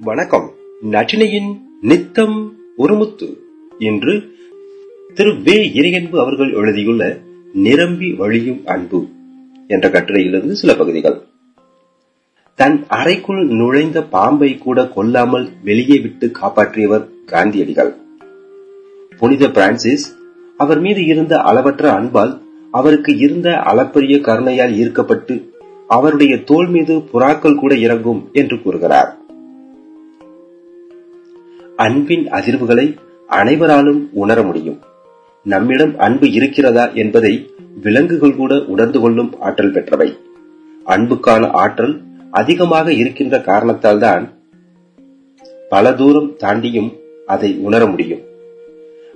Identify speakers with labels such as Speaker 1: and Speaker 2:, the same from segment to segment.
Speaker 1: வணக்கம். நட்டினையின் நித்தம் ஒருமுத்து என்று திரு வே இறையன்பு அவர்கள் எழுதியுள்ள நிரம்பி வழியும் அன்பு என்ற கட்டுரையிலிருந்து சில பகுதிகள். தன் அறைக்குள் நுழைந்த பாம்பை கூட கொல்லாமல் வெளியே விட்டு காப்பாற்றியவர் காந்தியடிகள். புனித பிரான்சிஸ் அவர் மீது இருந்த அளவற்ற அன்பால் அவருக்கு இருந்த அளப்பரிய கருணையால் ஈர்க்கப்பட்டு அவருடைய தோல் மீது புறாக்கள் கூட இறங்கும் என்று கூறுகிறார். அன்பின் அதிர்வுகளை அனைவராலும் உணர முடியும். நம்மிடம் அன்பு இருக்கிறதா என்பதை விலங்குகள் கூட உணர்ந்து கொள்ளும் ஆற்றல் பெற்றவை. அன்புக்கான ஆற்றல் அதிகமாக இருக்கின்ற காரணத்தால் தான் பல தூரம் தாண்டியும் அதை உணர முடியும்.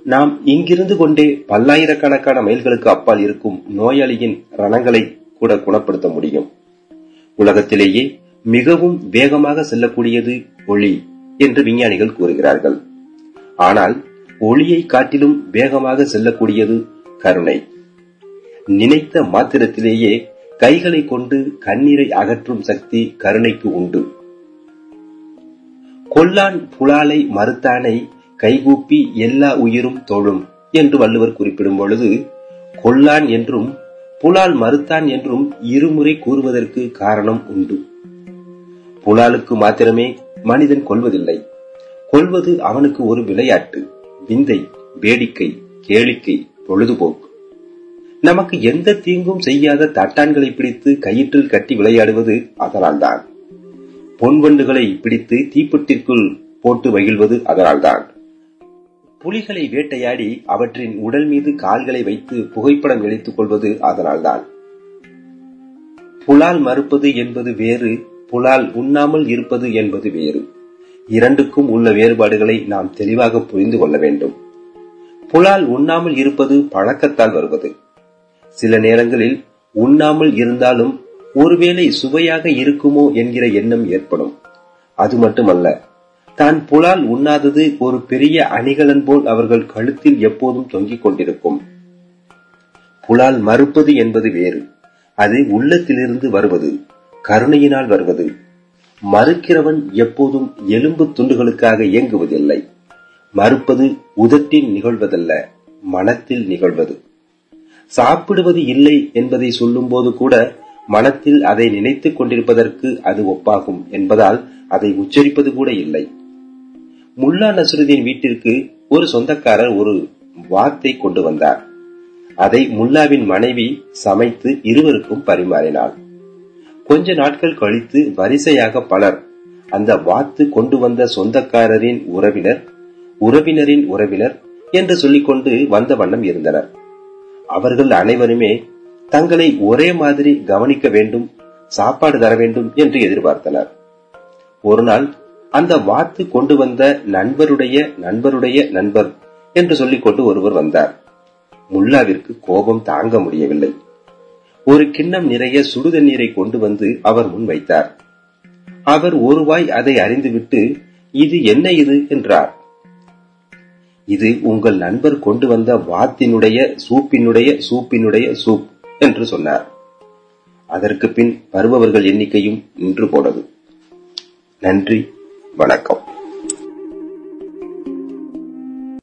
Speaker 1: நாம் இங்கிருந்து கொண்டே பல்லாயிரக்கணக்கான மைல்களுக்கு அப்பால் இருக்கும் நோயாளியின் ரணங்களை கூட குணப்படுத்த முடியும். உலகத்திலேயே மிகவும் வேகமாக செல்லக்கூடியது ஒளி. என்று விஞ்ஞானிகள் கூறுகிறார்கள். ஆனால் ஒளியை காட்டிலும் வேகமாக செல்லக்கூடியது கருணை. நினைத்த மாத்திரத்திலேயே கைகளை கொண்டு கண்ணீரை அகற்றும் சக்தி கருணைக்கு உண்டு. கொல்லான் புலாலை மறுத்தானை கைகூப்பி எல்லா உயிரும் தொழும் என்று வள்ளுவர் குறிப்பிடும் பொழுது கொல்லான் என்றும் புலால் மறுத்தான் என்றும் இருமுறை கூறுவதற்கு காரணம் உண்டு. புலாலுக்கு மாத்திரமே மனிதன் கொள்வதில்லை. கொள்வது அவனுக்கு ஒரு விளையாட்டு விந்தை வேடிக்கை கேளிக்கை பொழுதுபோக்கு. நமக்கு எந்த தீங்கும் செய்யாத தட்டான்களை பிடித்து கயிற்றில் கட்டி விளையாடுவது அதனால்தான். பொன்வண்டுகளை பிடித்து தீப்பெட்டிற்குள் போட்டு மகிழ்வது அதனால்தான். புலிகளை வேட்டையாடி அவற்றின் உடல் மீது கால்களை வைத்து புகைப்படம் எடுத்துக் கொள்வது அதனால்தான். புலால் மறுப்பது என்பது வேறு புலால் உண்ணாமல் இருப்பது என்பது வேறு. இரண்டுக்கும் உள்ள வேறுபாடுகளை நாம் தெளிவாக புரிந்து கொள்ள வேண்டும். புலால் உண்ணாமல் இருப்பது பழக்கத்தால் வருவது. சில நேரங்களில் உண்ணாமல் இருந்தாலும் ஒருவேளை சுவையாக இருக்குமோ என்கிற எண்ணம் ஏற்படும். அது மட்டுமல்ல தான் புலால் உண்ணாதது ஒரு பெரிய அணிகலன் போல் அவர்கள் கழுத்தில் எப்போதும் தொங்கிக் கொண்டிருக்கும். புலால் மறுப்பது என்பது வேறு. அது உள்ளத்திலிருந்து வருவது. கருணையினால் வருவது. மறுக்கிறவன் எப்போதும் எலும்பு துண்டுகளுக்காக இயங்குவதில்லை. மறுப்பது உதட்டில் நிகழ்வதல்ல மனத்தில் நிகழ்வது. சாப்பிடுவது இல்லை என்பதை சொல்லும் போது கூட மனத்தில் அதை நினைத்துக் கொண்டிருப்பதற்கு அது ஒப்பாகும் என்பதால் அதை உச்சரிப்பது கூட இல்லை. முல்லா நசுருதீன் வீட்டிற்கு ஒரு சொந்தக்காரர் ஒரு வாத்தை கொண்டு வந்தார். அதை முல்லாவின் மனைவி சமைத்து இருவருக்கும் பரிமாறினாள். கொஞ்ச நாட்கள் கழித்து வரிசையாக பலர் அந்த வாத்து கொண்டு வந்த சொந்தக்காரரின் உறவினர் உறவினரின் உறவினர் என்று சொல்லிக்கொண்டு வந்த வண்ணம் இருந்தனர். அவர்கள் அனைவருமே தங்களை ஒரே மாதிரி கவனிக்க வேண்டும் சாப்பாடு தர வேண்டும் என்று எதிர்பார்த்தனர். ஒரு நாள் அந்த வாத்து கொண்டு வந்த நண்பருடைய நண்பருடைய நண்பர் என்று சொல்லிக்கொண்டு ஒருவர் வந்தார். முல்லாவிற்கு கோபம் தாங்க முடியவில்லை. ஒரு கிண்ணம் நிறைய சுடுதண்ணீரை கொண்டு வந்து அவர் முன் வைத்தார். அவர் ஒருவாய் அதை அறிந்துவிட்டு இது என்ன இது? என்றார். இது உங்கள் நண்பர் கொண்டு வந்த வாத்தினுடைய சூப்பினுடைய சூப்பினுடைய சூப் என்று சொன்னார். அதற்கு பின் வருபவர்கள் எண்ணிக்கையும் நின்று போனது. நன்றி வணக்கம்.